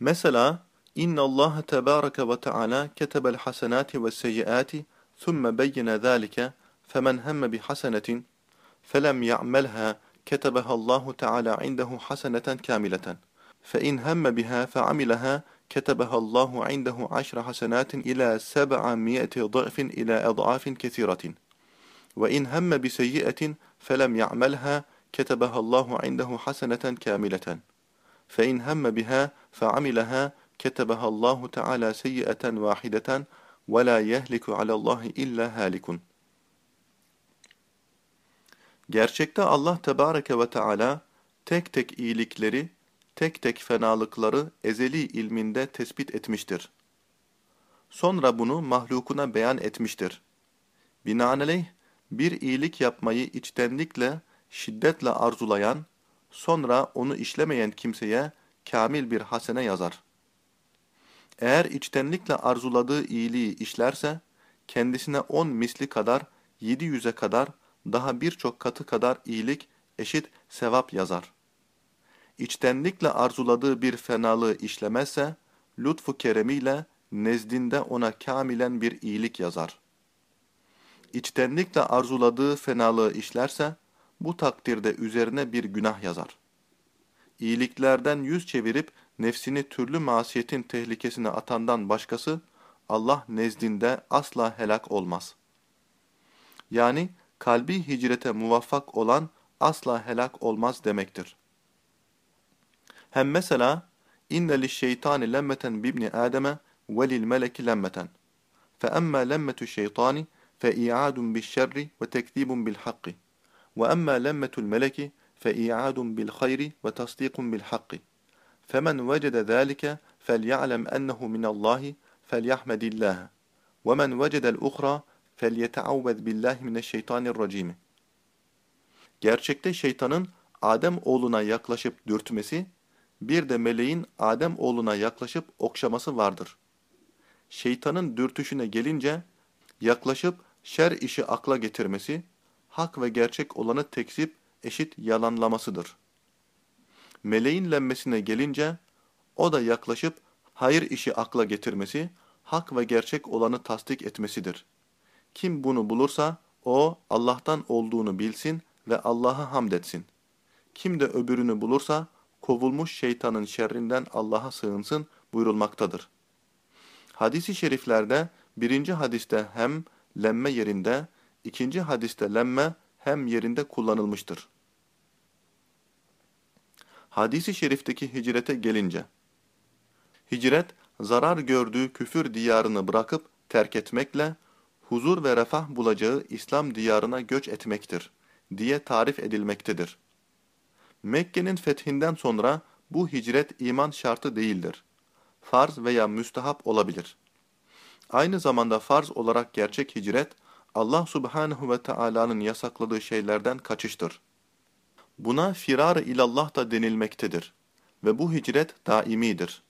Mesela İnna Allah tebaraka ve Teala ketebel hasenati ve seyyiati ثم بين ذلك فمن هم بحسنة فلم يعملها كتبها الله تعالى عنده حسنة كاملة. فإن هم بها فعملها كتبها الله عنده عشر حسنات إلى سبعمائة ضعف إلى أضعاف كثيرة. وإن هم بسيئة فلم يعملها كتبها الله عنده حسنة كاملة. فإن هم بها فعملها كتبها الله تعالى سيئة واحدة وَلَا يَهْلِكُ عَلَى اللّٰهِ اِلَّا هَالِكٌ Gerçekte Allah Tebareke ve Teala tek tek iyilikleri, tek tek fenalıkları ezeli ilminde tespit etmiştir. Sonra bunu mahlukuna beyan etmiştir. Binaenaleyh bir iyilik yapmayı içtenlikle, şiddetle arzulayan, sonra onu işlemeyen kimseye kamil bir hasene yazar. Eğer içtenlikle arzuladığı iyiliği işlerse, kendisine on misli kadar, yedi yüze kadar, daha birçok katı kadar iyilik eşit sevap yazar. İçtenlikle arzuladığı bir fenalığı işlemezse, lütfu keremiyle nezdinde ona kamilen bir iyilik yazar. İçtenlikle arzuladığı fenalığı işlerse, bu takdirde üzerine bir günah yazar. İyiliklerden yüz çevirip nefsini türlü masiyetin tehlikesine atandan başkası, Allah nezdinde asla helak olmaz. Yani kalbi hicrete muvaffak olan asla helak olmaz demektir. Hem mesela inne lişşeytani lemmeten bibni Adem'e ve lil meleki lemmeten. Fe emmâ lemmetu şeytani fe i'adun bişşerri ve tekzibun bil hakki. Ve emmâ lemmetul meleki fe i'adun bil hayri ve tasdikun bil hakki. فمن وجد ذلك فليعلم أنه من الله فليحمد الله ومن وجد الأخرى فليتعوذ بالله من الشيطان الرجيم Gerçekte şeytanın Adem oğluna yaklaşıp dürtmesi, bir de meleğin Adem oğluna yaklaşıp okşaması vardır. Şeytanın dürtüşüne gelince, yaklaşıp şer işi akla getirmesi, hak ve gerçek olanı tekzip eşit yalanlamasıdır. Meleğin lenmesine gelince, o da yaklaşıp hayır işi akla getirmesi, hak ve gerçek olanı tasdik etmesidir. Kim bunu bulursa, o Allah'tan olduğunu bilsin ve Allah'a hamd etsin. Kim de öbürünü bulursa, kovulmuş şeytanın şerrinden Allah'a sığınsın buyurulmaktadır. Hadis-i şeriflerde birinci hadiste hem lemme yerinde, ikinci hadiste lemme hem yerinde kullanılmıştır. Hadis-i şerifteki hicrete gelince, hicret, zarar gördüğü küfür diyarını bırakıp terk etmekle, huzur ve refah bulacağı İslam diyarına göç etmektir, diye tarif edilmektedir. Mekke'nin fethinden sonra bu hicret iman şartı değildir. Farz veya müstehap olabilir. Aynı zamanda farz olarak gerçek hicret, Allah subhanehu ve Taala'nın yasakladığı şeylerden kaçıştır. Buna firar ilallah da denilmektedir ve bu hicret daimidir.